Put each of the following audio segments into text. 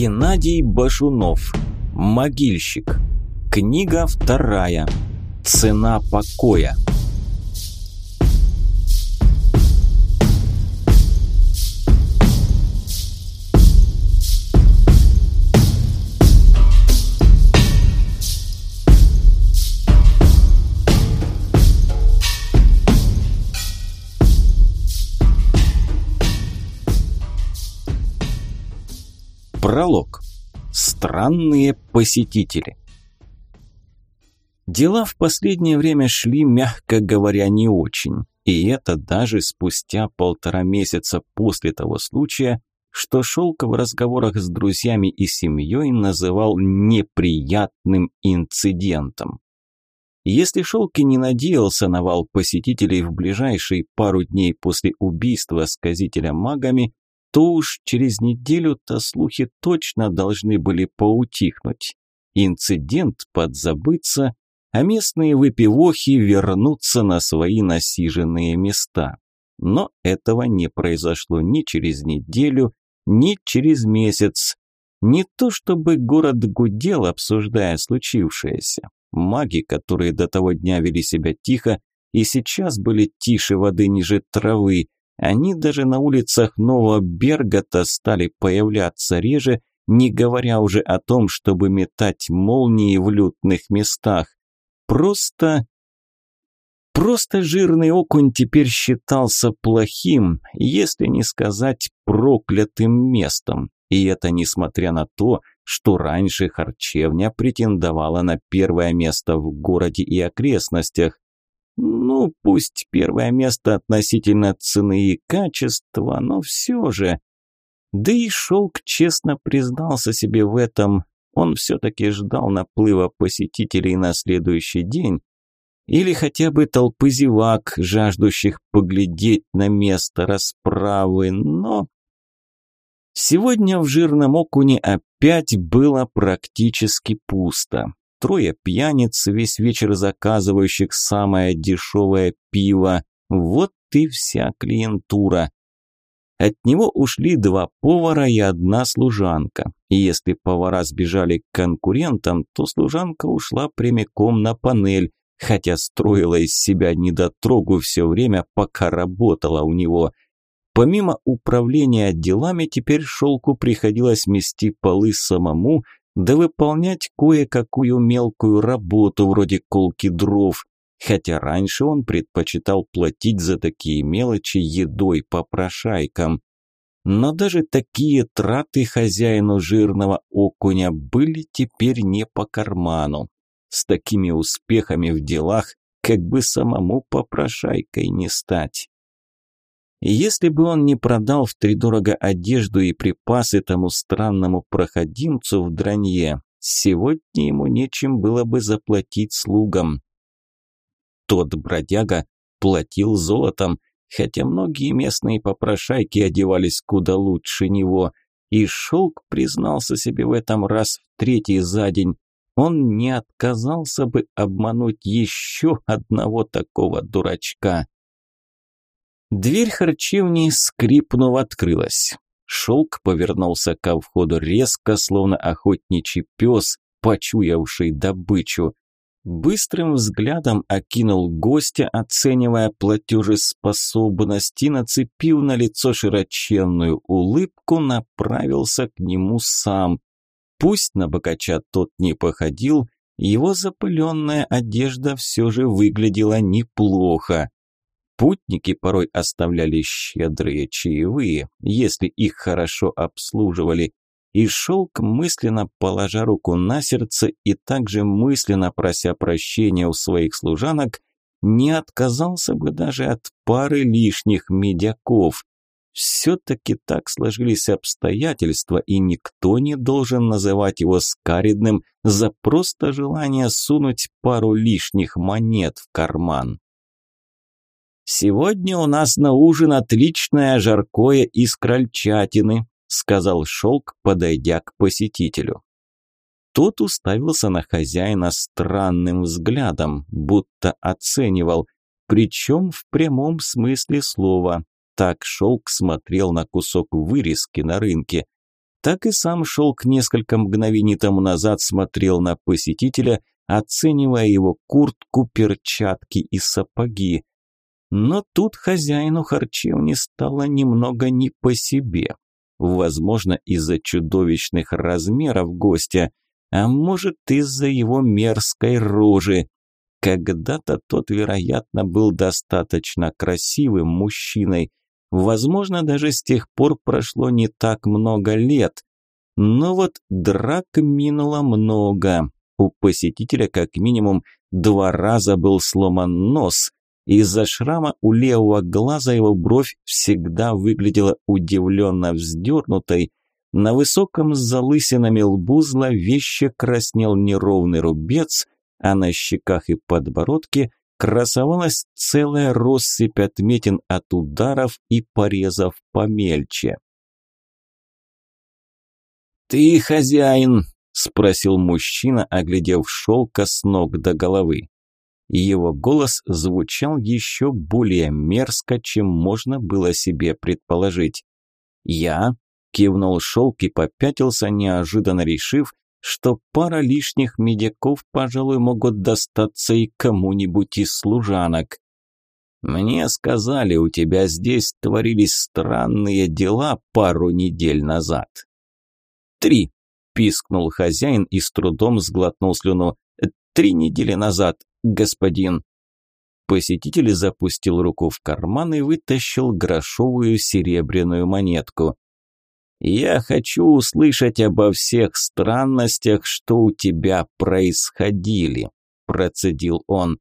Геннадий Башунов. Могильщик. Книга вторая. Цена покоя. Странные посетители. Дела в последнее время шли, мягко говоря, не очень. И это даже спустя полтора месяца после того случая, что Шелк в разговорах с друзьями и семьей называл неприятным инцидентом. Если Шелки не надеялся на вал посетителей в ближайшие пару дней после убийства сказителя магами, то уж через неделю-то слухи точно должны были поутихнуть. Инцидент подзабыться, а местные выпивохи вернутся на свои насиженные места. Но этого не произошло ни через неделю, ни через месяц. Не то чтобы город гудел, обсуждая случившееся. Маги, которые до того дня вели себя тихо, и сейчас были тише воды ниже травы, они даже на улицах Нового Бергота стали появляться реже, не говоря уже о том, чтобы метать молнии в лютных местах. Просто... Просто жирный окунь теперь считался плохим, если не сказать проклятым местом. И это несмотря на то, что раньше харчевня претендовала на первое место в городе и окрестностях. Ну, пусть первое место относительно цены и качества, но все же. Да и Шелк честно признался себе в этом. Он все-таки ждал наплыва посетителей на следующий день. Или хотя бы толпы зевак, жаждущих поглядеть на место расправы, но... Сегодня в жирном окуне опять было практически пусто. Трое пьяниц, весь вечер заказывающих самое дешевое пиво. Вот и вся клиентура. От него ушли два повара и одна служанка. И если повара сбежали к конкурентам, то служанка ушла прямиком на панель, хотя строила из себя недотрогу все время, пока работала у него. Помимо управления делами, теперь шелку приходилось мести полы самому – да выполнять кое-какую мелкую работу вроде колки дров, хотя раньше он предпочитал платить за такие мелочи едой по прошайкам. Но даже такие траты хозяину жирного окуня были теперь не по карману. С такими успехами в делах как бы самому попрошайкой не стать. Если бы он не продал втридорого одежду и припасы тому странному проходимцу в дранье, сегодня ему нечем было бы заплатить слугам. Тот бродяга платил золотом, хотя многие местные попрошайки одевались куда лучше него, и Шелк признался себе в этом раз в третий за день. Он не отказался бы обмануть еще одного такого дурачка. Дверь харчевни, скрипнув, открылась. Шелк повернулся ко входу резко, словно охотничий пес, почуявший добычу. Быстрым взглядом окинул гостя, оценивая платежеспособность, и, нацепив на лицо широченную улыбку, направился к нему сам. Пусть на богача тот не походил, его запыленная одежда все же выглядела неплохо. Путники порой оставляли щедрые чаевые, если их хорошо обслуживали, и шелк, мысленно положа руку на сердце и также мысленно прося прощения у своих служанок, не отказался бы даже от пары лишних медяков. Все-таки так сложились обстоятельства, и никто не должен называть его скаридным за просто желание сунуть пару лишних монет в карман. «Сегодня у нас на ужин отличное жаркое из крольчатины», сказал Шелк, подойдя к посетителю. Тот уставился на хозяина странным взглядом, будто оценивал, причем в прямом смысле слова. Так Шелк смотрел на кусок вырезки на рынке. Так и сам шелк несколько мгновений тому назад смотрел на посетителя, оценивая его куртку, перчатки и сапоги. Но тут хозяину харчевни стало немного не по себе. Возможно, из-за чудовищных размеров гостя, а может, из-за его мерзкой рожи. Когда-то тот, вероятно, был достаточно красивым мужчиной. Возможно, даже с тех пор прошло не так много лет. Но вот драк минуло много. У посетителя как минимум два раза был сломан нос. Из-за шрама у левого глаза его бровь всегда выглядела удивленно вздернутой. На высоком с залысинами лбу зловеще краснел неровный рубец, а на щеках и подбородке красовалась целая россыпь отметин от ударов и порезов помельче. «Ты хозяин?» – спросил мужчина, оглядев шелка с ног до головы. Его голос звучал еще более мерзко, чем можно было себе предположить. «Я?» – кивнул шелк и попятился, неожиданно решив, что пара лишних медиков, пожалуй, могут достаться и кому-нибудь из служанок. «Мне сказали, у тебя здесь творились странные дела пару недель назад». «Три», – пискнул хозяин и с трудом сглотнул слюну. «Три недели назад господин». Посетитель запустил руку в карман и вытащил грошовую серебряную монетку. «Я хочу услышать обо всех странностях, что у тебя происходили», – процедил он.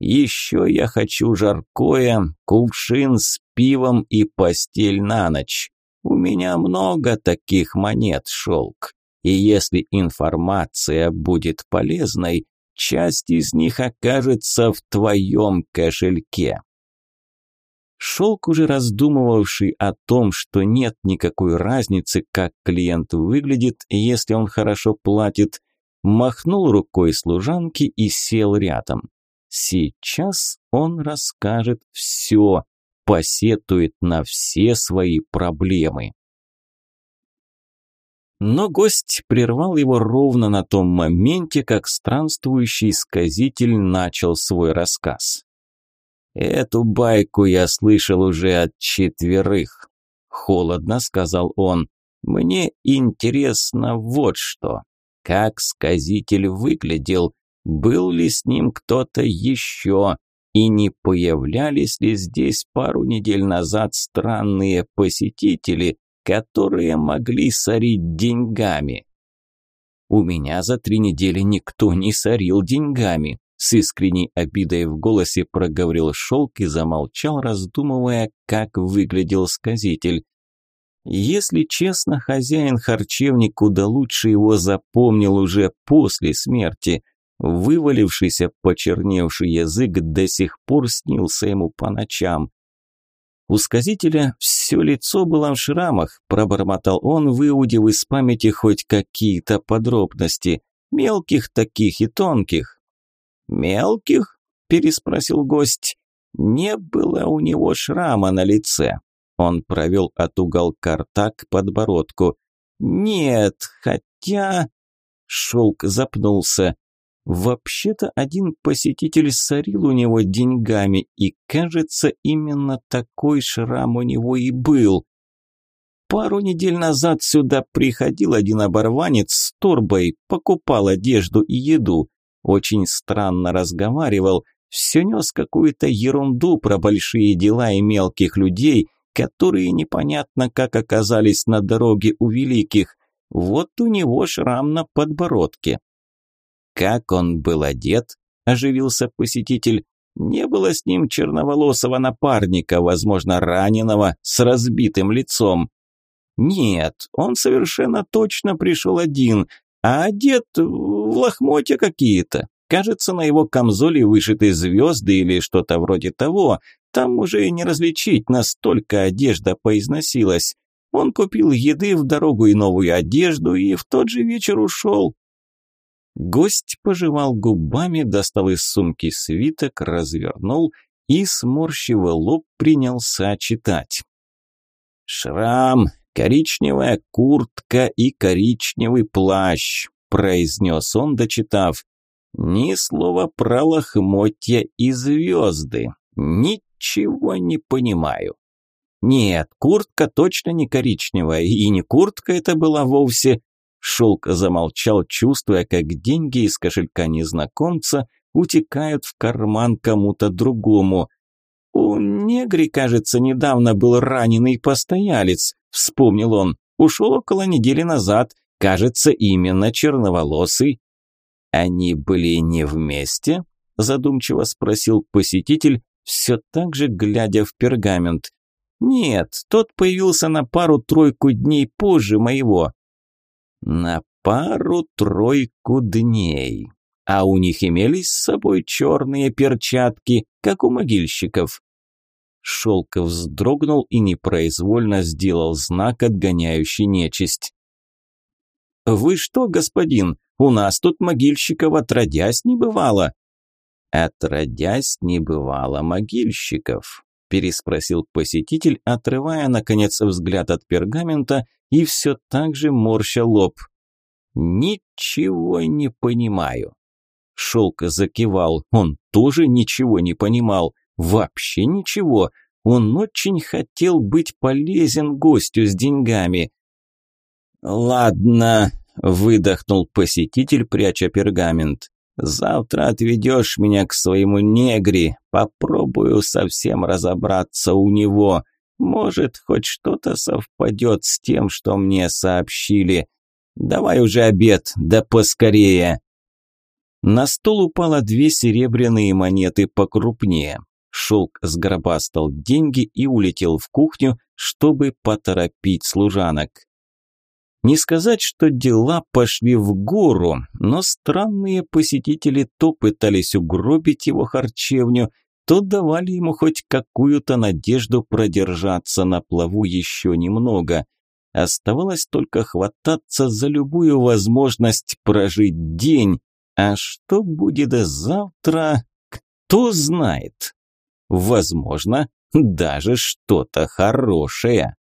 «Еще я хочу жаркое, кувшин с пивом и постель на ночь. У меня много таких монет, шелк. И если информация будет полезной, часть из них окажется в твоем кошельке. Шелк, уже раздумывавший о том, что нет никакой разницы, как клиент выглядит, если он хорошо платит, махнул рукой служанке и сел рядом. Сейчас он расскажет все, посетует на все свои проблемы. Но гость прервал его ровно на том моменте, как странствующий сказитель начал свой рассказ. «Эту байку я слышал уже от четверых», – холодно сказал он. «Мне интересно вот что. Как сказитель выглядел, был ли с ним кто-то еще, и не появлялись ли здесь пару недель назад странные посетители, которые могли сорить деньгами. У меня за три недели никто не сорил деньгами, с искренней обидой в голосе проговорил шелк и замолчал, раздумывая, как выглядел сказитель. Если честно, хозяин харчевни куда лучше его запомнил уже после смерти. Вывалившийся почерневший язык до сих пор снился ему по ночам. У сказителя все лицо было в шрамах, пробормотал он, выудив из памяти хоть какие-то подробности, мелких таких и тонких. «Мелких?» – переспросил гость. «Не было у него шрама на лице». Он провел от уголка рта к подбородку. «Нет, хотя...» Шелк запнулся. Вообще-то один посетитель сорил у него деньгами, и, кажется, именно такой шрам у него и был. Пару недель назад сюда приходил один оборванец с торбой, покупал одежду и еду. Очень странно разговаривал, все нес какую-то ерунду про большие дела и мелких людей, которые непонятно как оказались на дороге у великих. Вот у него шрам на подбородке. «Как он был одет?» – оживился посетитель. «Не было с ним черноволосого напарника, возможно, раненого, с разбитым лицом». «Нет, он совершенно точно пришел один, а одет в лохмотья какие-то. Кажется, на его камзоле вышиты звезды или что-то вроде того. Там уже и не различить, настолько одежда поизносилась. Он купил еды в дорогу и новую одежду и в тот же вечер ушел. Гость пожевал губами, достал из сумки свиток, развернул и, сморщив лоб, принялся читать. «Шрам, «Коричневая куртка и коричневый плащ», – произнес он, дочитав. «Ни слова про лохмотья и звезды. Ничего не понимаю». Нет, куртка точно не коричневая, и не куртка это была вовсе. Шелк замолчал, чувствуя, как деньги из кошелька незнакомца утекают в карман кому-то другому. «У негри, кажется, недавно был раненый постоялец», – вспомнил он. «Ушел около недели назад. Кажется, именно черноволосый». «Они были не вместе?» – задумчиво спросил посетитель, все так же глядя в пергамент. «Нет, тот появился на пару-тройку дней позже моего». «На пару-тройку дней», а у них имелись с собой черные перчатки, как у могильщиков. Шелков вздрогнул и непроизвольно сделал знак, отгоняющий нечисть. «Вы что, господин, у нас тут могильщиков отродясь не бывало?» «Отродясь не бывало могильщиков», – переспросил посетитель, отрывая, наконец, взгляд от пергамента и все так же морща лоб. «Ничего не понимаю». Шелк закивал. Он тоже ничего не понимал. Вообще ничего. Он очень хотел быть полезен гостю с деньгами. «Ладно», – выдохнул посетитель, пряча пергамент. «Завтра отведешь меня к своему негре. Попробую совсем разобраться у него. Может, хоть что-то совпадет с тем, что мне сообщили. Давай уже обед, да поскорее». На стол упало две серебряные монеты покрупнее. Шелк сгробастал деньги и улетел в кухню, чтобы поторопить служанок. Не сказать, что дела пошли в гору, но странные посетители то пытались угробить его харчевню, то давали ему хоть какую-то надежду продержаться на плаву еще немного. Оставалось только хвататься за любую возможность прожить день, а что будет завтра, кто знает. Возможно, даже что-то хорошее.